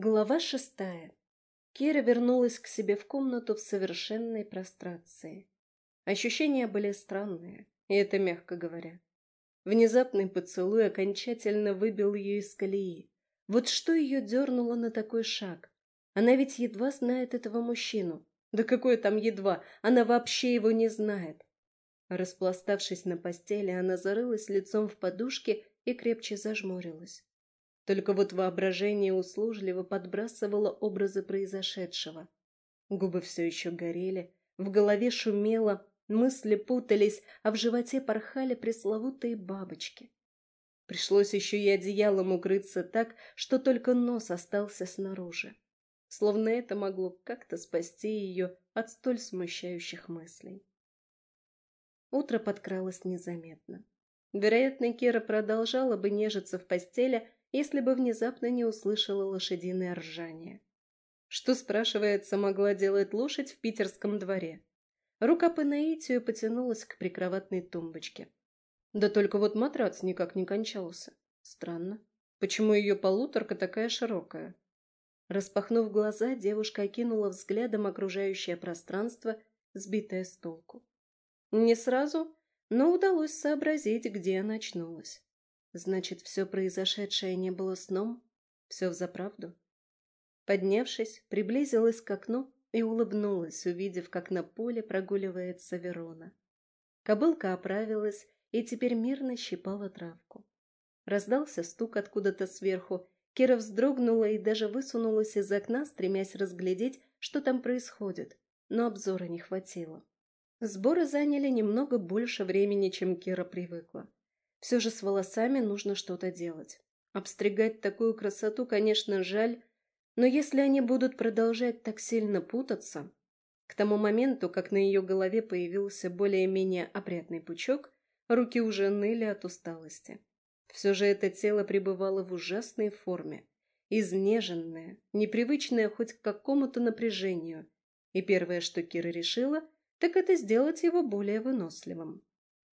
Глава шестая. Кира вернулась к себе в комнату в совершенной прострации. Ощущения были странные, и это мягко говоря. Внезапный поцелуй окончательно выбил ее из колеи. Вот что ее дернуло на такой шаг? Она ведь едва знает этого мужчину. Да какое там едва, она вообще его не знает. Распластавшись на постели, она зарылась лицом в подушке и крепче зажмурилась. Только вот воображение услужливо подбрасывало образы произошедшего. Губы все еще горели, в голове шумело, мысли путались, а в животе порхали пресловутые бабочки. Пришлось еще и одеялом укрыться так, что только нос остался снаружи. Словно это могло как-то спасти ее от столь смущающих мыслей. Утро подкралось незаметно. Вероятно, Кира продолжала бы нежиться в постели, если бы внезапно не услышала лошадиное ржание. Что, спрашивается, могла делать лошадь в питерском дворе? Рука по наитию потянулась к прикроватной тумбочке. Да только вот матрац никак не кончался. Странно. Почему ее полуторка такая широкая? Распахнув глаза, девушка окинула взглядом окружающее пространство, сбитое с толку. Не сразу, но удалось сообразить, где она очнулась. Значит, все произошедшее не было сном? Все взаправду? Поднявшись, приблизилась к окну и улыбнулась, увидев, как на поле прогуливается Верона. Кобылка оправилась и теперь мирно щипала травку. Раздался стук откуда-то сверху, Кира вздрогнула и даже высунулась из окна, стремясь разглядеть, что там происходит, но обзора не хватило. Сборы заняли немного больше времени, чем Кира привыкла. Все же с волосами нужно что-то делать. Обстригать такую красоту, конечно, жаль, но если они будут продолжать так сильно путаться... К тому моменту, как на ее голове появился более-менее опрятный пучок, руки уже ныли от усталости. Все же это тело пребывало в ужасной форме, изнеженное, непривычное хоть к какому-то напряжению, и первое, что Кира решила, так это сделать его более выносливым.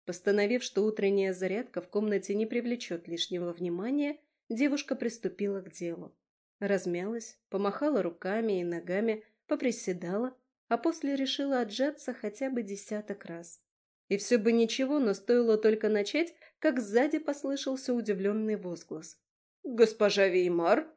Постановив, что утренняя зарядка в комнате не привлечет лишнего внимания, девушка приступила к делу. Размялась, помахала руками и ногами, поприседала, а после решила отжаться хотя бы десяток раз. И все бы ничего, но стоило только начать, как сзади послышался удивленный возглас. «Госпожа Веймар!»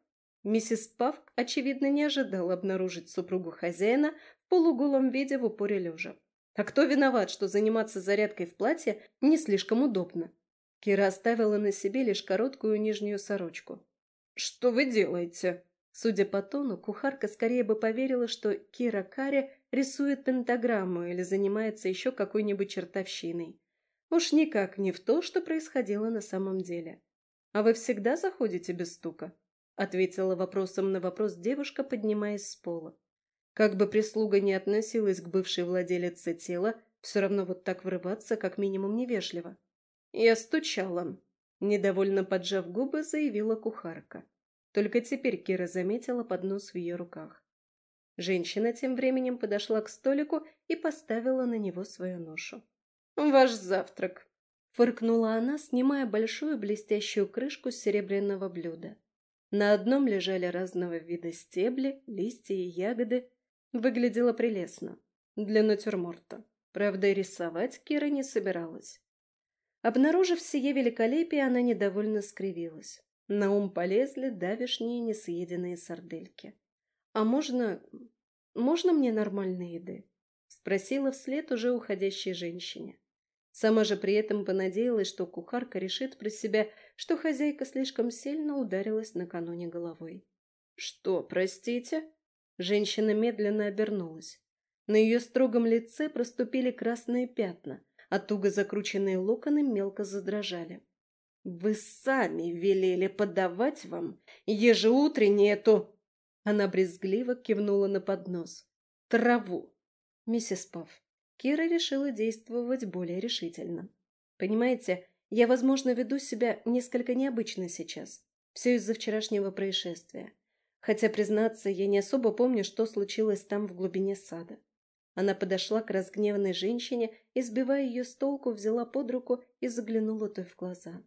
Миссис Павк, очевидно, не ожидала обнаружить супругу хозяина в полуголом виде в упоре лежа. А кто виноват, что заниматься зарядкой в платье не слишком удобно? Кира оставила на себе лишь короткую нижнюю сорочку. «Что вы делаете?» Судя по тону, кухарка скорее бы поверила, что Кира Карри рисует пентаграмму или занимается еще какой-нибудь чертовщиной. Уж никак не в то, что происходило на самом деле. «А вы всегда заходите без стука?» ответила вопросом на вопрос девушка, поднимаясь с пола. Как бы прислуга не относилась к бывшей владелице тела, все равно вот так врываться как минимум невежливо. «Я стучала», — недовольно поджав губы, заявила кухарка. Только теперь Кира заметила поднос в ее руках. Женщина тем временем подошла к столику и поставила на него свою ношу. «Ваш завтрак», — фыркнула она, снимая большую блестящую крышку серебряного блюда. На одном лежали разного вида стебли, листья и ягоды, Выглядело прелестно. Для натюрморта. Правда, рисовать Кира не собиралась. Обнаружив сие великолепие, она недовольно скривилась. На ум полезли давишние несъеденные сардельки. «А можно... можно мне нормальной еды?» Спросила вслед уже уходящей женщине. Сама же при этом понадеялась, что кухарка решит про себя, что хозяйка слишком сильно ударилась накануне головой. «Что, простите?» Женщина медленно обернулась. На ее строгом лице проступили красные пятна, а туго закрученные локоны мелко задрожали. «Вы сами велели подавать вам ежеутренне эту...» Она брезгливо кивнула на поднос. «Траву!» «Миссис Пав, Кира решила действовать более решительно. Понимаете, я, возможно, веду себя несколько необычно сейчас. Все из-за вчерашнего происшествия. Хотя, признаться, я не особо помню, что случилось там в глубине сада. Она подошла к разгневанной женщине и, сбивая ее с толку, взяла под руку и заглянула той в глаза.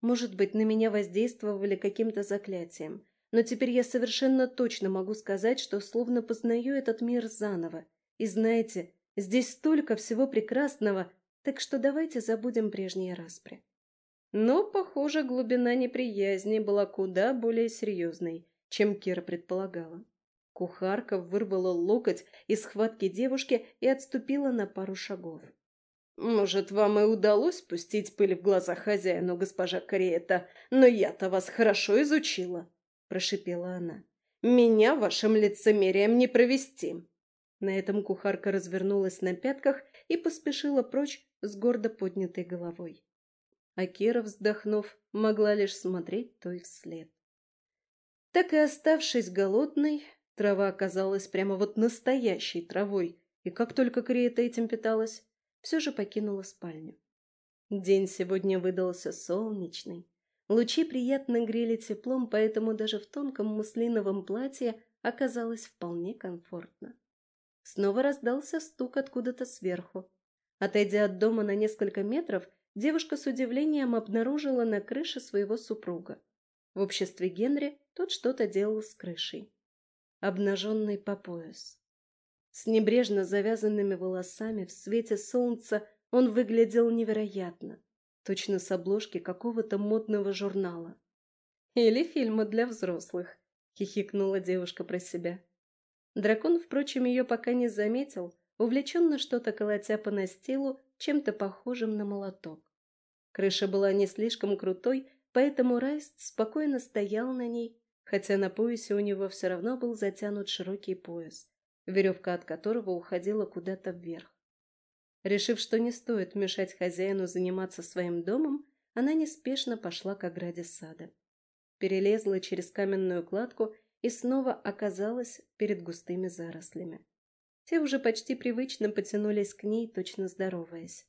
Может быть, на меня воздействовали каким-то заклятием. но теперь я совершенно точно могу сказать, что словно познаю этот мир заново. И знаете, здесь столько всего прекрасного, так что давайте забудем прежние распри. Но, похоже, глубина неприязни была куда более серьезной, чем Кира предполагала. Кухарка вырвала локоть из схватки девушки и отступила на пару шагов. «Может, вам и удалось пустить пыль в глаза хозяину, госпожа Кариета, но я-то вас хорошо изучила», — прошипела она. «Меня вашим лицемерием не провести». На этом кухарка развернулась на пятках и поспешила прочь с гордо поднятой головой. А Кира, вздохнув, могла лишь смотреть той вслед. Так и оставшись голодной, трава оказалась прямо вот настоящей травой, и как только Криета этим питалась, все же покинула спальню. День сегодня выдался солнечный. Лучи приятно грели теплом, поэтому даже в тонком муслиновом платье оказалось вполне комфортно. Снова раздался стук откуда-то сверху. Отойдя от дома на несколько метров, девушка с удивлением обнаружила на крыше своего супруга. В обществе Генри тот что-то делал с крышей. Обнаженный по пояс. С небрежно завязанными волосами в свете солнца он выглядел невероятно, точно с обложки какого-то модного журнала. «Или фильма для взрослых», — хихикнула девушка про себя. Дракон, впрочем, ее пока не заметил, увлеченно что-то колотя по настилу чем-то похожим на молоток. Крыша была не слишком крутой, поэтому Райст спокойно стоял на ней, хотя на поясе у него все равно был затянут широкий пояс, веревка от которого уходила куда-то вверх. Решив, что не стоит мешать хозяину заниматься своим домом, она неспешно пошла к ограде сада. Перелезла через каменную кладку и снова оказалась перед густыми зарослями. Те уже почти привычно потянулись к ней, точно здороваясь.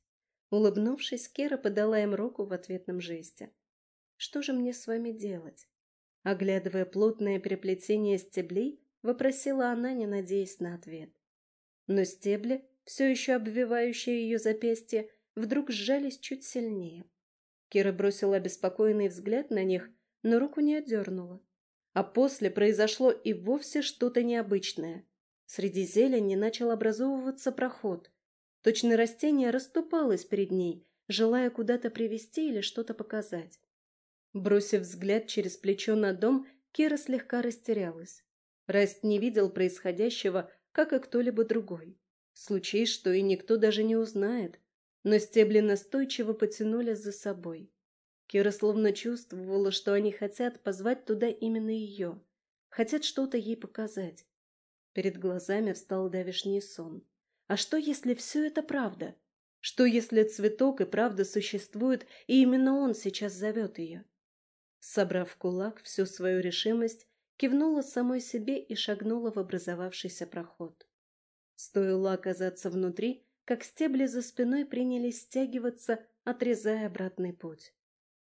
Улыбнувшись, Кера подала им руку в ответном жесте. «Что же мне с вами делать?» Оглядывая плотное переплетение стеблей, вопросила она, не надеясь на ответ. Но стебли, все еще обвивающие ее запястье, вдруг сжались чуть сильнее. Кира бросила обеспокоенный взгляд на них, но руку не отдернула. А после произошло и вовсе что-то необычное. Среди зелени начал образовываться проход. Точно растение расступалось перед ней, желая куда-то привести или что-то показать. Бросив взгляд через плечо на дом, Кира слегка растерялась. Раст не видел происходящего, как и кто-либо другой. Случай, что и никто даже не узнает, но стебли настойчиво потянули за собой. Кира словно чувствовала, что они хотят позвать туда именно ее, хотят что-то ей показать. Перед глазами встал давишний сон. А что, если все это правда? Что, если цветок и правда существует, и именно он сейчас зовет ее? Собрав в кулак всю свою решимость, кивнула самой себе и шагнула в образовавшийся проход. Стоило оказаться внутри, как стебли за спиной принялись стягиваться, отрезая обратный путь.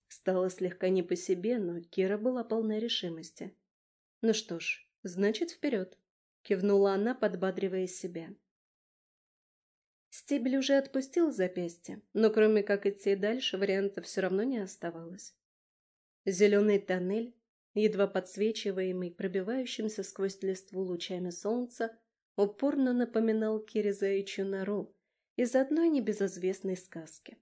Стало слегка не по себе, но Кира была полна решимости. Ну что ж, значит, вперед, кивнула она, подбадривая себя. Стебель уже отпустил запястье, но кроме как идти дальше, вариантов все равно не оставалось. Зеленый тоннель, едва подсвечиваемый пробивающимся сквозь листву лучами солнца, упорно напоминал Кире заячью нору из одной небезызвестной сказки.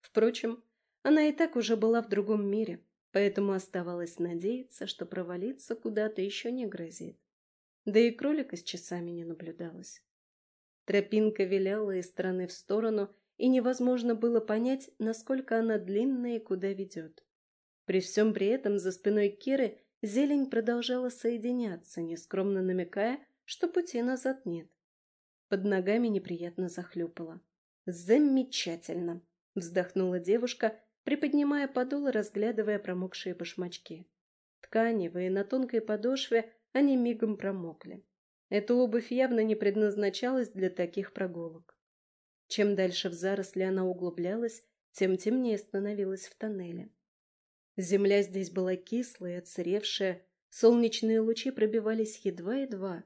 Впрочем, она и так уже была в другом мире, поэтому оставалось надеяться, что провалиться куда-то еще не грозит. Да и кролика с часами не наблюдалось. Тропинка виляла из стороны в сторону, и невозможно было понять, насколько она длинная и куда ведет. При всем при этом за спиной Киры зелень продолжала соединяться, нескромно намекая, что пути назад нет. Под ногами неприятно захлюпала. «Замечательно!» — вздохнула девушка, приподнимая подол и разглядывая промокшие башмачки. Тканевые, на тонкой подошве они мигом промокли. Эта обувь явно не предназначалась для таких прогулок. Чем дальше в заросли она углублялась, тем темнее становилась в тоннеле. Земля здесь была кислая, отсыревшая, солнечные лучи пробивались едва-едва.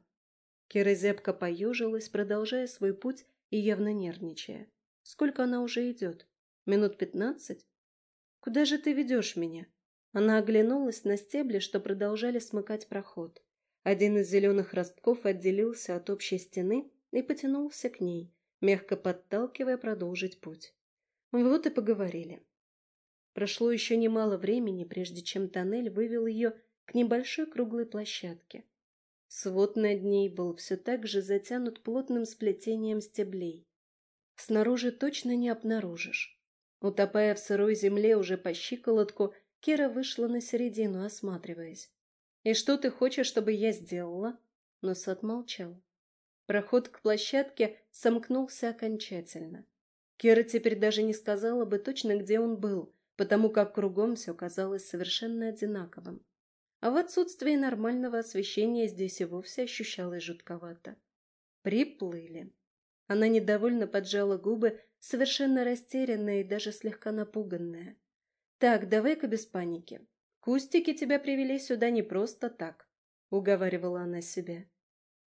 Кира зябко поежилась, продолжая свой путь и явно нервничая. Сколько она уже идет? Минут пятнадцать? Куда же ты ведешь меня? Она оглянулась на стебли, что продолжали смыкать проход. Один из зеленых ростков отделился от общей стены и потянулся к ней, мягко подталкивая продолжить путь. Вот и поговорили. Прошло еще немало времени, прежде чем тоннель вывел ее к небольшой круглой площадке. Свод над ней был все так же затянут плотным сплетением стеблей. Снаружи точно не обнаружишь. Утопая в сырой земле уже по щиколотку, Кира вышла на середину, осматриваясь. «И что ты хочешь, чтобы я сделала?» Но Сад молчал. Проход к площадке сомкнулся окончательно. Кира теперь даже не сказала бы точно, где он был, потому как кругом все казалось совершенно одинаковым. А в отсутствии нормального освещения здесь и вовсе ощущалось жутковато. Приплыли. Она недовольно поджала губы, совершенно растерянная и даже слегка напуганная. «Так, давай-ка без паники. Кустики тебя привели сюда не просто так», — уговаривала она себя.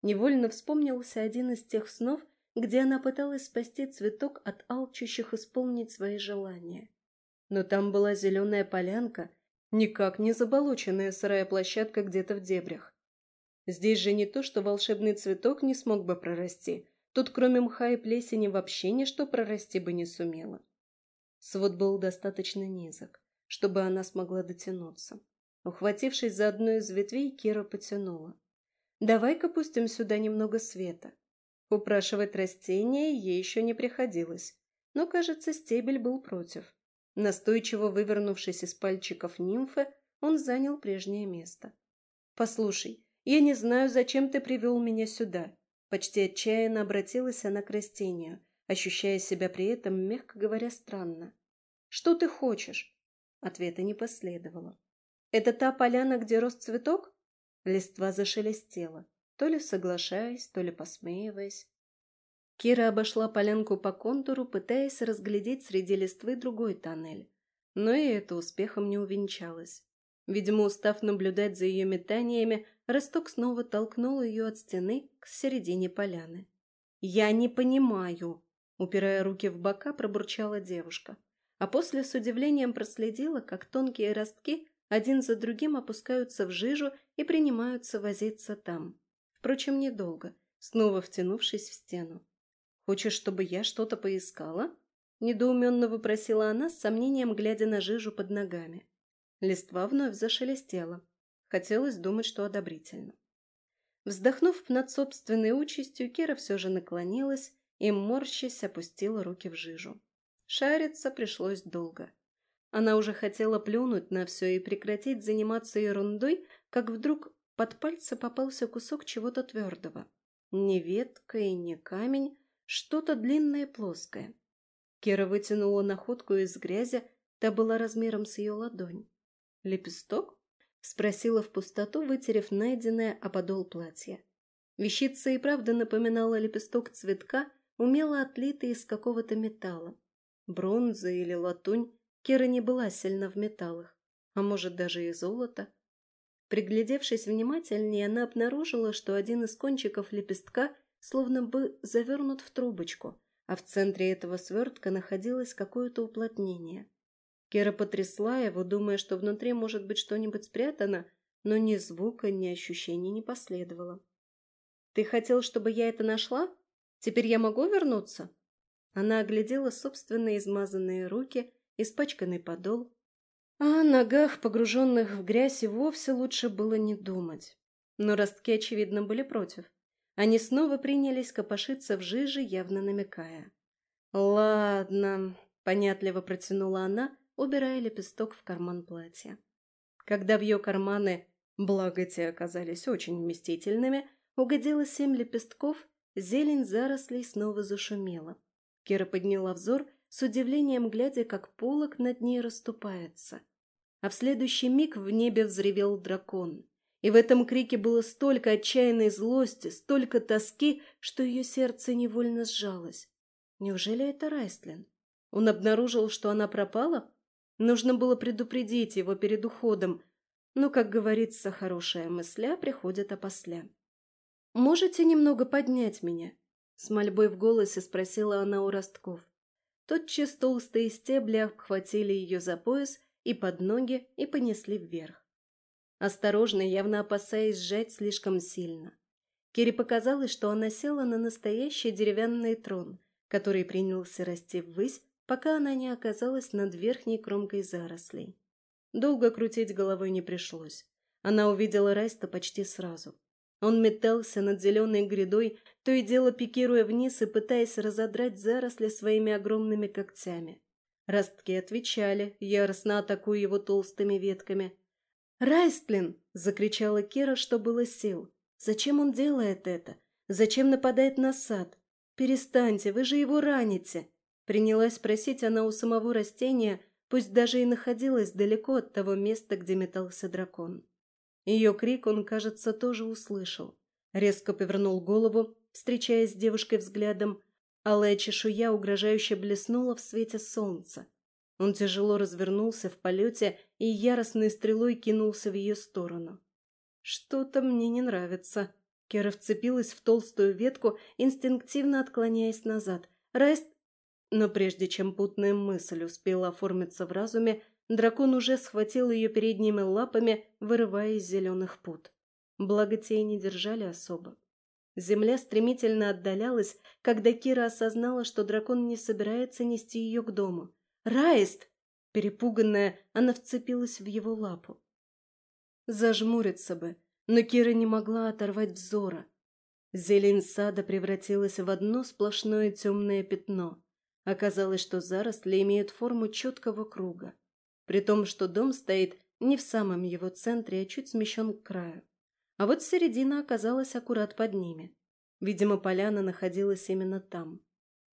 Невольно вспомнился один из тех снов, где она пыталась спасти цветок от алчущих исполнить свои желания. Но там была зеленая полянка, никак не заболоченная сырая площадка где-то в дебрях. Здесь же не то, что волшебный цветок не смог бы прорасти. Тут кроме мха и плесени вообще ничто прорасти бы не сумело. Свод был достаточно низок, чтобы она смогла дотянуться. Ухватившись за одну из ветвей, Кира потянула. Давай-ка пустим сюда немного света. Упрашивать растение ей еще не приходилось, но, кажется, стебель был против. Настойчиво вывернувшись из пальчиков нимфы, он занял прежнее место. «Послушай, я не знаю, зачем ты привел меня сюда». Почти отчаянно обратилась она к растению, ощущая себя при этом, мягко говоря, странно. «Что ты хочешь?» Ответа не последовало. «Это та поляна, где рос цветок?» Листва зашелестела, то ли соглашаясь, то ли посмеиваясь. Кира обошла полянку по контуру, пытаясь разглядеть среди листвы другой тоннель. Но и это успехом не увенчалось. Видимо, устав наблюдать за ее метаниями, Росток снова толкнул ее от стены к середине поляны. «Я не понимаю», — упирая руки в бока, пробурчала девушка. А после с удивлением проследила, как тонкие ростки один за другим опускаются в жижу и принимаются возиться там. Впрочем, недолго, снова втянувшись в стену. «Хочешь, чтобы я что-то поискала?» Недоуменно выпросила она, с сомнением глядя на жижу под ногами. Листва вновь зашелестела. Хотелось думать, что одобрительно. Вздохнув над собственной участью, Кира все же наклонилась и, морщась, опустила руки в жижу. Шариться пришлось долго. Она уже хотела плюнуть на все и прекратить заниматься ерундой, как вдруг под пальцы попался кусок чего-то твердого. Не ветка и не камень, что-то длинное и плоское. Кира вытянула находку из грязи, та была размером с ее ладонь. «Лепесток?» — спросила в пустоту, вытерев найденное о подол платья. Вещица и правда напоминала лепесток цветка, умело отлитый из какого-то металла. Бронза или латунь, Кира не была сильна в металлах, а может даже и золото. Приглядевшись внимательнее, она обнаружила, что один из кончиков лепестка словно бы завернут в трубочку, а в центре этого свертка находилось какое-то уплотнение. Кира потрясла его, думая, что внутри может быть что-нибудь спрятано, но ни звука, ни ощущений не последовало. «Ты хотел, чтобы я это нашла? Теперь я могу вернуться?» Она оглядела собственные измазанные руки испачканный подол. А о ногах, погруженных в грязь, и вовсе лучше было не думать. Но ростки, очевидно, были против. Они снова принялись копошиться в жиже, явно намекая. «Ладно», — понятливо протянула она, убирая лепесток в карман платья. Когда в ее карманы, благо те оказались очень вместительными, угодило семь лепестков, зелень зарослей снова зашумела. Кира подняла взор с удивлением глядя, как полог над ней расступается. А в следующий миг в небе взревел дракон. И в этом крике было столько отчаянной злости, столько тоски, что ее сердце невольно сжалось. Неужели это Райстлин? Он обнаружил, что она пропала? Нужно было предупредить его перед уходом, но, как говорится, хорошая мысля приходит опосля. «Можете немного поднять меня?» С мольбой в голосе спросила она у ростков. Тотчас толстые стебли обхватили ее за пояс и под ноги и понесли вверх. Осторожно, явно опасаясь сжать слишком сильно. Кире показалось, что она села на настоящий деревянный трон, который принялся расти ввысь, пока она не оказалась над верхней кромкой зарослей. Долго крутить головой не пришлось. Она увидела Райста почти сразу. Он метался над зеленой грядой, то и дело пикируя вниз и пытаясь разодрать заросли своими огромными когтями. Ростки отвечали, яростно атакуя его толстыми ветками. «Райстлин!» — закричала Кира, что было сил. «Зачем он делает это? Зачем нападает на сад? Перестаньте, вы же его раните!» Принялась просить она у самого растения, пусть даже и находилась далеко от того места, где метался дракон. Ее крик он, кажется, тоже услышал. Резко повернул голову, встречаясь с девушкой взглядом, алая чешуя угрожающе блеснула в свете солнца. Он тяжело развернулся в полете и яростной стрелой кинулся в ее сторону. «Что-то мне не нравится». Кера вцепилась в толстую ветку, инстинктивно отклоняясь назад. Райст... Но прежде чем путная мысль успела оформиться в разуме, Дракон уже схватил ее передними лапами, вырывая из зеленых пут. Благо те и не держали особо. Земля стремительно отдалялась, когда Кира осознала, что дракон не собирается нести ее к дому. «Раист!» Перепуганная, она вцепилась в его лапу. Зажмуриться бы, но Кира не могла оторвать взора. Зелень сада превратилась в одно сплошное темное пятно. Оказалось, что заросли имеют форму четкого круга при том, что дом стоит не в самом его центре, а чуть смещен к краю. А вот середина оказалась аккурат под ними. Видимо, поляна находилась именно там.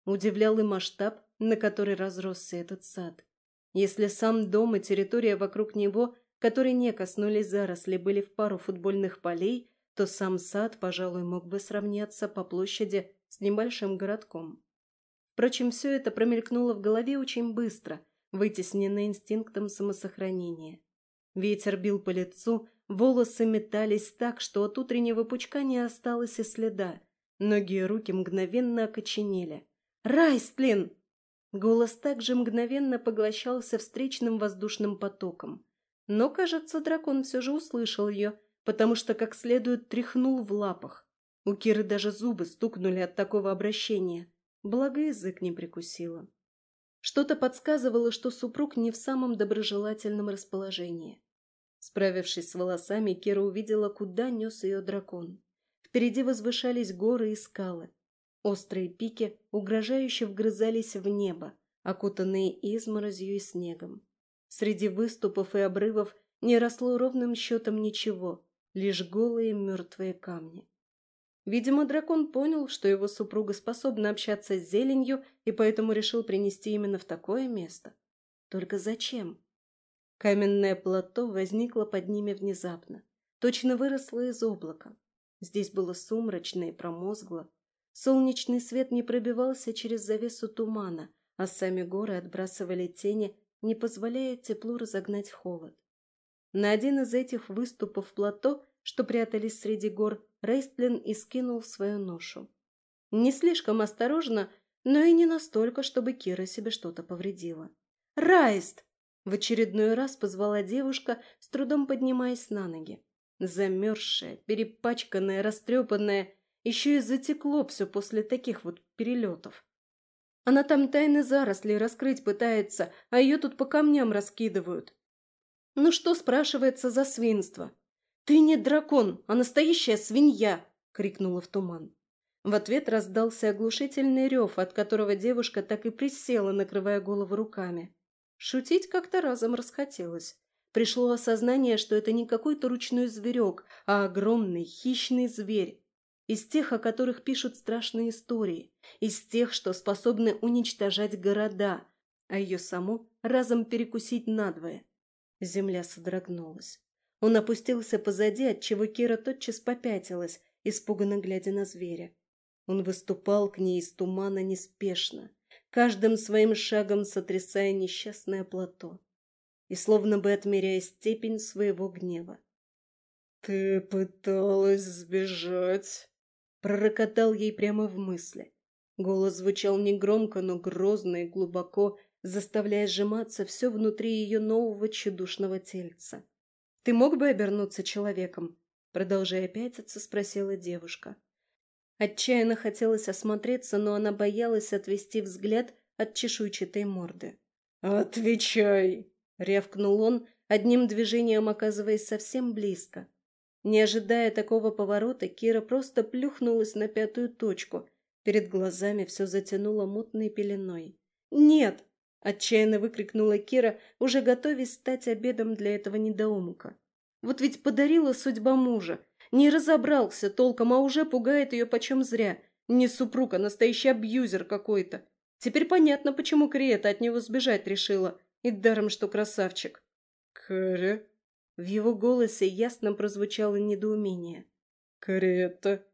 Удивлял и масштаб, на который разросся этот сад. Если сам дом и территория вокруг него, которые не коснулись заросли, были в пару футбольных полей, то сам сад, пожалуй, мог бы сравняться по площади с небольшим городком. Впрочем, все это промелькнуло в голове очень быстро – вытесненный инстинктом самосохранения. Ветер бил по лицу, волосы метались так, что от утреннего пучка не осталось и следа. Ноги и руки мгновенно окоченели. «Райстлин!» Голос также мгновенно поглощался встречным воздушным потоком. Но, кажется, дракон все же услышал ее, потому что как следует тряхнул в лапах. У Киры даже зубы стукнули от такого обращения. Благо язык не прикусила. Что-то подсказывало, что супруг не в самом доброжелательном расположении. Справившись с волосами, Кира увидела, куда нес ее дракон. Впереди возвышались горы и скалы. Острые пики угрожающе вгрызались в небо, окутанные изморозью и снегом. Среди выступов и обрывов не росло ровным счетом ничего, лишь голые мертвые камни. Видимо, дракон понял, что его супруга способна общаться с зеленью, и поэтому решил принести именно в такое место. Только зачем? Каменное плато возникло под ними внезапно. Точно выросло из облака. Здесь было сумрачно и промозгло. Солнечный свет не пробивался через завесу тумана, а сами горы отбрасывали тени, не позволяя теплу разогнать холод. На один из этих выступов плато что прятались среди гор, Рейстлин и скинул свою ношу. Не слишком осторожно, но и не настолько, чтобы Кира себе что-то повредила. «Райст!» — в очередной раз позвала девушка, с трудом поднимаясь на ноги. Замерзшая, перепачканная, растрепанная, еще и затекло все после таких вот перелетов. Она там тайны заросли раскрыть пытается, а ее тут по камням раскидывают. Ну что, спрашивается, за свинство? «Ты не дракон, а настоящая свинья!» — крикнула в туман. В ответ раздался оглушительный рев, от которого девушка так и присела, накрывая голову руками. Шутить как-то разом расхотелось. Пришло осознание, что это не какой-то ручной зверек, а огромный хищный зверь. Из тех, о которых пишут страшные истории. Из тех, что способны уничтожать города, а ее саму разом перекусить надвое. Земля содрогнулась. Он опустился позади, отчего Кира тотчас попятилась, испуганно глядя на зверя. Он выступал к ней из тумана неспешно, каждым своим шагом сотрясая несчастное плато и словно бы отмеряя степень своего гнева. «Ты пыталась сбежать?» Пророкотал ей прямо в мысли. Голос звучал негромко, но грозно и глубоко, заставляя сжиматься все внутри ее нового чудушного тельца. «Ты мог бы обернуться человеком?» Продолжая пятиться, спросила девушка. Отчаянно хотелось осмотреться, но она боялась отвести взгляд от чешуйчатой морды. «Отвечай!» — рявкнул он, одним движением оказываясь совсем близко. Не ожидая такого поворота, Кира просто плюхнулась на пятую точку. Перед глазами все затянуло мутной пеленой. «Нет!» — отчаянно выкрикнула Кира, уже готовясь стать обедом для этого недоумка. «Вот ведь подарила судьба мужа. Не разобрался толком, а уже пугает ее почем зря. Не супруг, а настоящий абьюзер какой-то. Теперь понятно, почему Криета от него сбежать решила. И даром, что красавчик». «Кэрри?» В его голосе ясно прозвучало недоумение. «Карета?»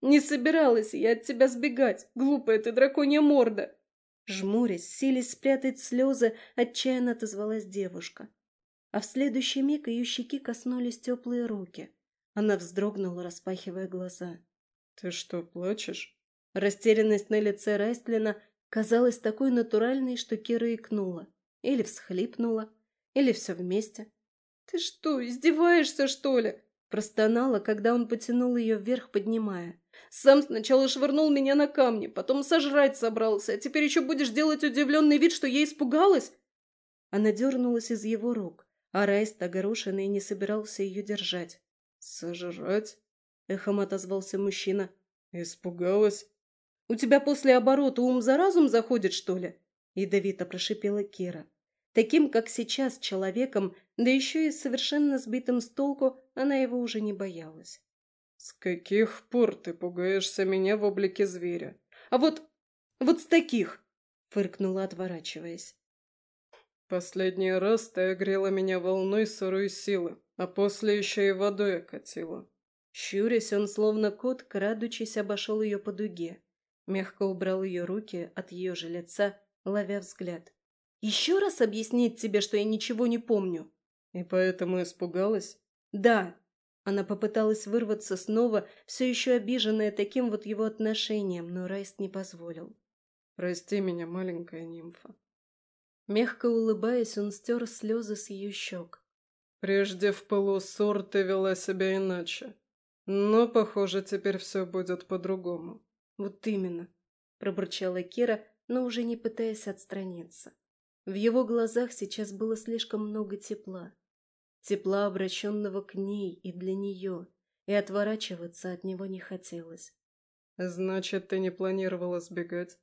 «Не собиралась я от тебя сбегать, глупая ты драконья морда!» Жмурясь, силясь спрятать слезы, отчаянно отозвалась девушка. А в следующий миг ее щеки коснулись теплые руки. Она вздрогнула, распахивая глаза. «Ты что, плачешь?» Растерянность на лице Райстлина казалась такой натуральной, что Кира икнула. Или всхлипнула, или все вместе. «Ты что, издеваешься, что ли?» Простонала, когда он потянул ее вверх, поднимая. «Сам сначала швырнул меня на камни, потом сожрать собрался, а теперь еще будешь делать удивленный вид, что я испугалась?» Она дернулась из его рук, а Райст, огорошенный, не собирался ее держать. «Сожрать?» — эхом отозвался мужчина. «Испугалась?» «У тебя после оборота ум за разум заходит, что ли?» — ядовито прошипела Кира. Таким, как сейчас, человеком, да еще и совершенно сбитым с толку, она его уже не боялась. «С каких пор ты пугаешься меня в облике зверя?» «А вот... вот с таких!» — фыркнула, отворачиваясь. «Последний раз ты огрела меня волной сырой силы, а после еще и водой окатила». Щурясь, он словно кот, крадучись, обошел ее по дуге. Мягко убрал ее руки от ее же лица, ловя взгляд. Еще раз объяснить тебе, что я ничего не помню?» «И поэтому испугалась?» «Да». Она попыталась вырваться снова, все еще обиженная таким вот его отношением, но Райст не позволил. «Прости меня, маленькая нимфа». Мягко улыбаясь, он стер слезы с ее щек. «Прежде в полу ссор ты вела себя иначе. Но, похоже, теперь все будет по-другому». «Вот именно», — пробурчала Кира, но уже не пытаясь отстраниться. В его глазах сейчас было слишком много тепла. Тепла, обращенного к ней и для нее, и отворачиваться от него не хотелось. «Значит, ты не планировала сбегать?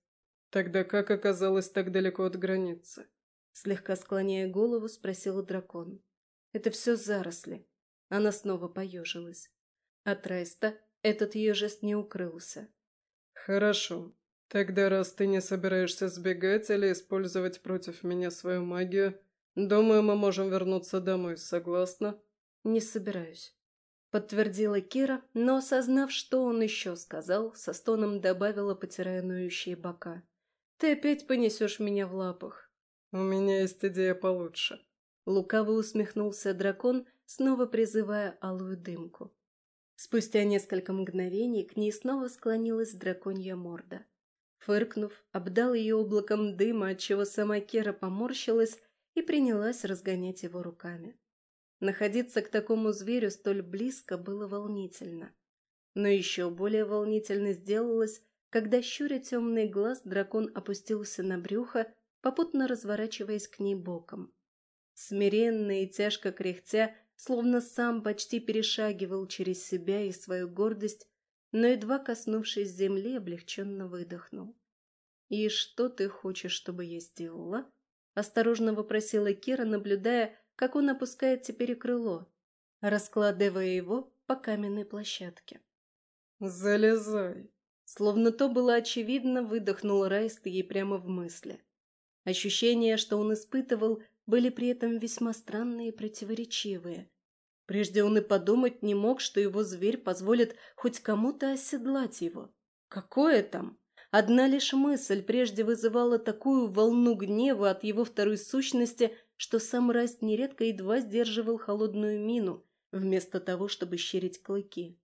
Тогда как оказалось так далеко от границы?» Слегка склоняя голову, спросил дракон. «Это все заросли». Она снова поежилась. От Райста этот ее жест не укрылся. «Хорошо. Тогда, раз ты не собираешься сбегать или использовать против меня свою магию, думаю, мы можем вернуться домой, согласна? Не собираюсь. Подтвердила Кира, но, осознав, что он еще сказал, со стоном добавила, потирая ноющие бока. «Ты опять понесешь меня в лапах». «У меня есть идея получше». Лукаво усмехнулся дракон, снова призывая алую дымку. Спустя несколько мгновений к ней снова склонилась драконья морда. Фыркнув, обдал ее облаком дыма, отчего сама Кера поморщилась и принялась разгонять его руками. Находиться к такому зверю столь близко было волнительно. Но еще более волнительно сделалось, когда, щуря темный глаз, дракон опустился на брюхо, попутно разворачиваясь к ней боком. Смиренно и тяжко кряхтя, словно сам почти перешагивал через себя и свою гордость, но, едва коснувшись земли, облегченно выдохнул. «И что ты хочешь, чтобы я сделала?» — осторожно вопросила Кира, наблюдая, как он опускает теперь крыло, раскладывая его по каменной площадке. «Залезай!» Словно то было очевидно, выдохнул Райст ей прямо в мысли. Ощущения, что он испытывал, были при этом весьма странные и противоречивые. Прежде он и подумать не мог, что его зверь позволит хоть кому-то оседлать его. Какое там? Одна лишь мысль прежде вызывала такую волну гнева от его второй сущности, что сам Раст нередко едва сдерживал холодную мину, вместо того, чтобы щерить клыки.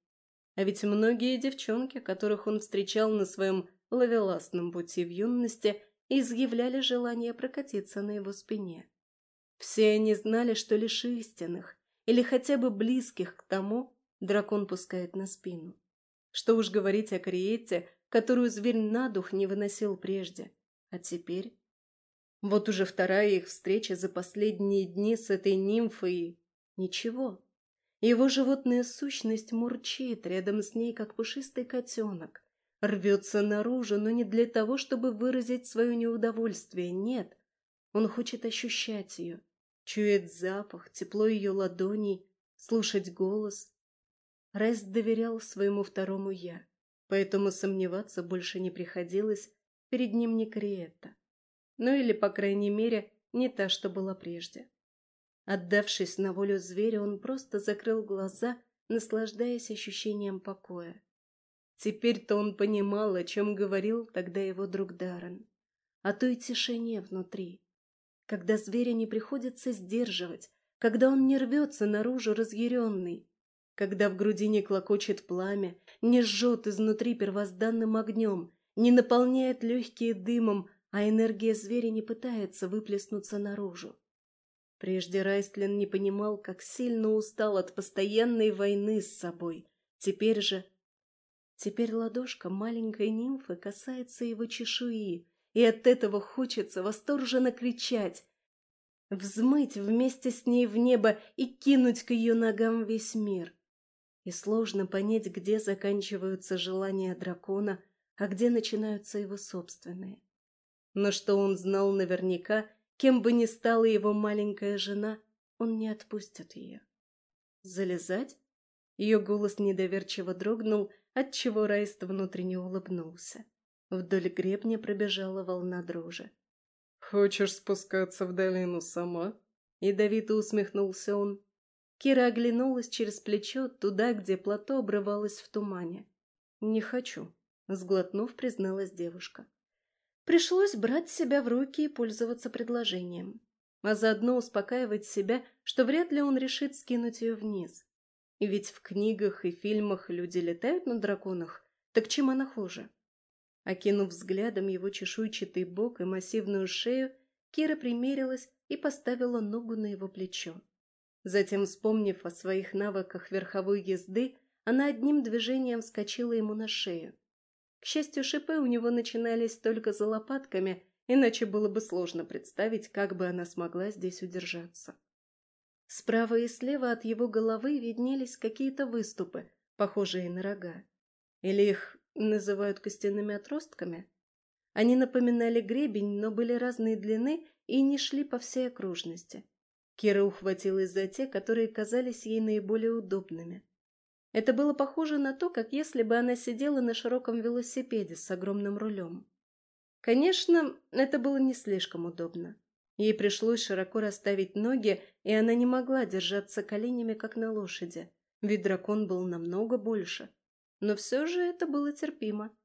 А ведь многие девчонки, которых он встречал на своем ловеластном пути в юности, изъявляли желание прокатиться на его спине. Все они знали, что лишь истинных, или хотя бы близких к тому, дракон пускает на спину. Что уж говорить о Криете, которую зверь на дух не выносил прежде. А теперь... Вот уже вторая их встреча за последние дни с этой нимфой. Ничего. Его животная сущность мурчит рядом с ней, как пушистый котенок. Рвется наружу, но не для того, чтобы выразить свое неудовольствие. Нет. Он хочет ощущать ее. Чует запах, тепло ее ладоней, слушать голос. Райс доверял своему второму «я», поэтому сомневаться больше не приходилось, перед ним не Криетта. Ну или, по крайней мере, не та, что была прежде. Отдавшись на волю зверя, он просто закрыл глаза, наслаждаясь ощущением покоя. Теперь-то он понимал, о чем говорил тогда его друг Даррен. О той тишине внутри, когда зверя не приходится сдерживать, когда он не рвется наружу разъяренный, когда в груди не клокочет пламя, не жжет изнутри первозданным огнем, не наполняет легкие дымом, а энергия зверя не пытается выплеснуться наружу. Прежде Райстлин не понимал, как сильно устал от постоянной войны с собой. Теперь же... Теперь ладошка маленькой нимфы касается его чешуи, и от этого хочется восторженно кричать, взмыть вместе с ней в небо и кинуть к ее ногам весь мир. И сложно понять, где заканчиваются желания дракона, а где начинаются его собственные. Но что он знал наверняка, Кем бы ни стала его маленькая жена, он не отпустит ее. Залезать? Ее голос недоверчиво дрогнул, отчего Райст внутренне улыбнулся. Вдоль гребня пробежала волна дрожи. «Хочешь спускаться в долину сама?» Ядовито усмехнулся он. Кира оглянулась через плечо туда, где плато обрывалось в тумане. «Не хочу», — сглотнув, призналась девушка. Пришлось брать себя в руки и пользоваться предложением, а заодно успокаивать себя, что вряд ли он решит скинуть ее вниз. Ведь в книгах и фильмах люди летают на драконах, так чем она хуже? Окинув взглядом его чешуйчатый бок и массивную шею, Кира примерилась и поставила ногу на его плечо. Затем, вспомнив о своих навыках верховой езды, она одним движением вскочила ему на шею. К счастью, шипы у него начинались только за лопатками, иначе было бы сложно представить, как бы она смогла здесь удержаться. Справа и слева от его головы виднелись какие-то выступы, похожие на рога. Или их называют костяными отростками? Они напоминали гребень, но были разной длины и не шли по всей окружности. Кира ухватилась за те, которые казались ей наиболее удобными. Это было похоже на то, как если бы она сидела на широком велосипеде с огромным рулем. Конечно, это было не слишком удобно. Ей пришлось широко расставить ноги, и она не могла держаться коленями, как на лошади, ведь дракон был намного больше. Но все же это было терпимо.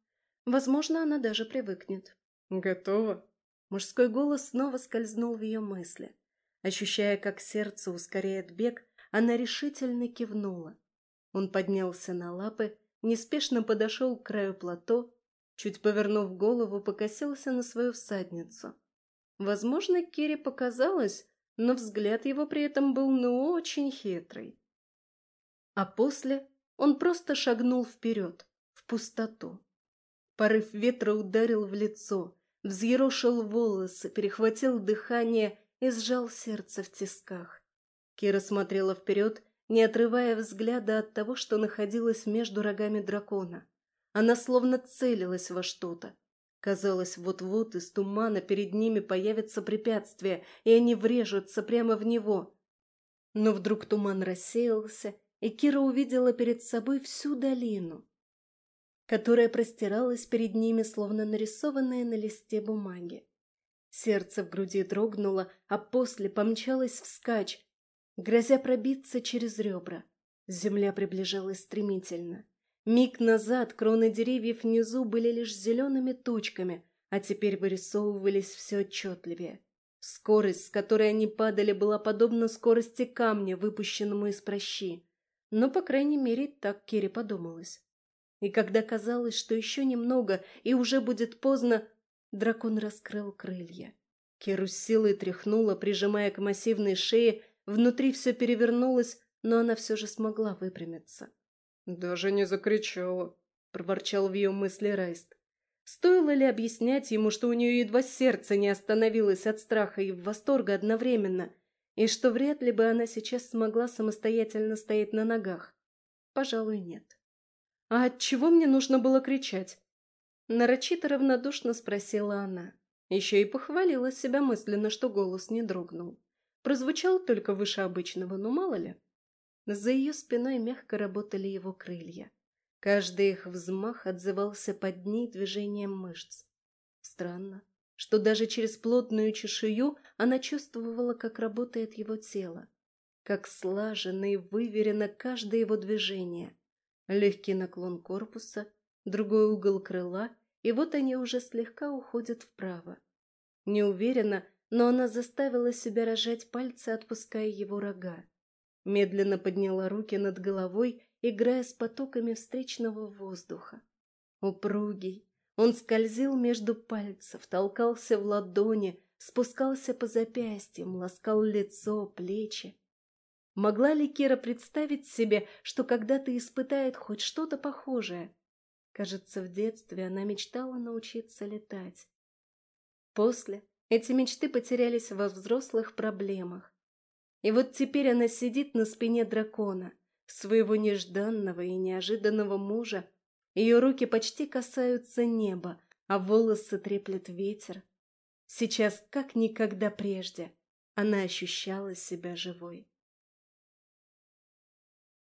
Возможно, она даже привыкнет. «Готово?» Мужской голос снова скользнул в ее мысли. Ощущая, как сердце ускоряет бег, она решительно кивнула. Он поднялся на лапы, неспешно подошел к краю плато, чуть повернув голову, покосился на свою всадницу. Возможно, Кире показалось, но взгляд его при этом был ну очень хитрый. А после он просто шагнул вперед, в пустоту. Порыв ветра ударил в лицо, взъерошил волосы, перехватил дыхание и сжал сердце в тисках. Кира смотрела вперед не отрывая взгляда от того, что находилось между рогами дракона. Она словно целилась во что-то. Казалось, вот-вот из тумана перед ними появится препятствие, и они врежутся прямо в него. Но вдруг туман рассеялся, и Кира увидела перед собой всю долину, которая простиралась перед ними, словно нарисованная на листе бумаги. Сердце в груди дрогнуло, а после помчалось вскачь, грозя пробиться через ребра. Земля приближалась стремительно. Миг назад кроны деревьев внизу были лишь зелеными точками, а теперь вырисовывались все отчетливее. Скорость, с которой они падали, была подобна скорости камня, выпущенному из прощи. Но, по крайней мере, так Керри подумалось. И когда казалось, что еще немного, и уже будет поздно, дракон раскрыл крылья. Киру с силой тряхнула, прижимая к массивной шее, внутри все перевернулось, но она все же смогла выпрямиться. «Даже не закричала», — проворчал в ее мысли Райст. Стоило ли объяснять ему, что у нее едва сердце не остановилось от страха и восторга одновременно, и что вряд ли бы она сейчас смогла самостоятельно стоять на ногах? Пожалуй, нет. «А от чего мне нужно было кричать?» Нарочито равнодушно спросила она. Еще и похвалила себя мысленно, что голос не дрогнул. Прозвучал только выше обычного, но мало ли. За ее спиной мягко работали его крылья. Каждый их взмах отзывался под ней движением мышц. Странно, что даже через плотную чешую она чувствовала, как работает его тело, как слаженно и выверено каждое его движение. Легкий наклон корпуса, другой угол крыла, и вот они уже слегка уходят вправо. Не уверена, но она заставила себя рожать пальцы, отпуская его рога. Медленно подняла руки над головой, играя с потоками встречного воздуха. Упругий, он скользил между пальцев, толкался в ладони, спускался по запястьям, ласкал лицо, плечи. Могла ли Кира представить себе, что когда-то испытает хоть что-то похожее? Кажется, в детстве она мечтала научиться летать. После эти мечты потерялись во взрослых проблемах. И вот теперь она сидит на спине дракона, своего нежданного и неожиданного мужа. Ее руки почти касаются неба, а волосы треплет ветер. Сейчас, как никогда прежде, она ощущала себя живой.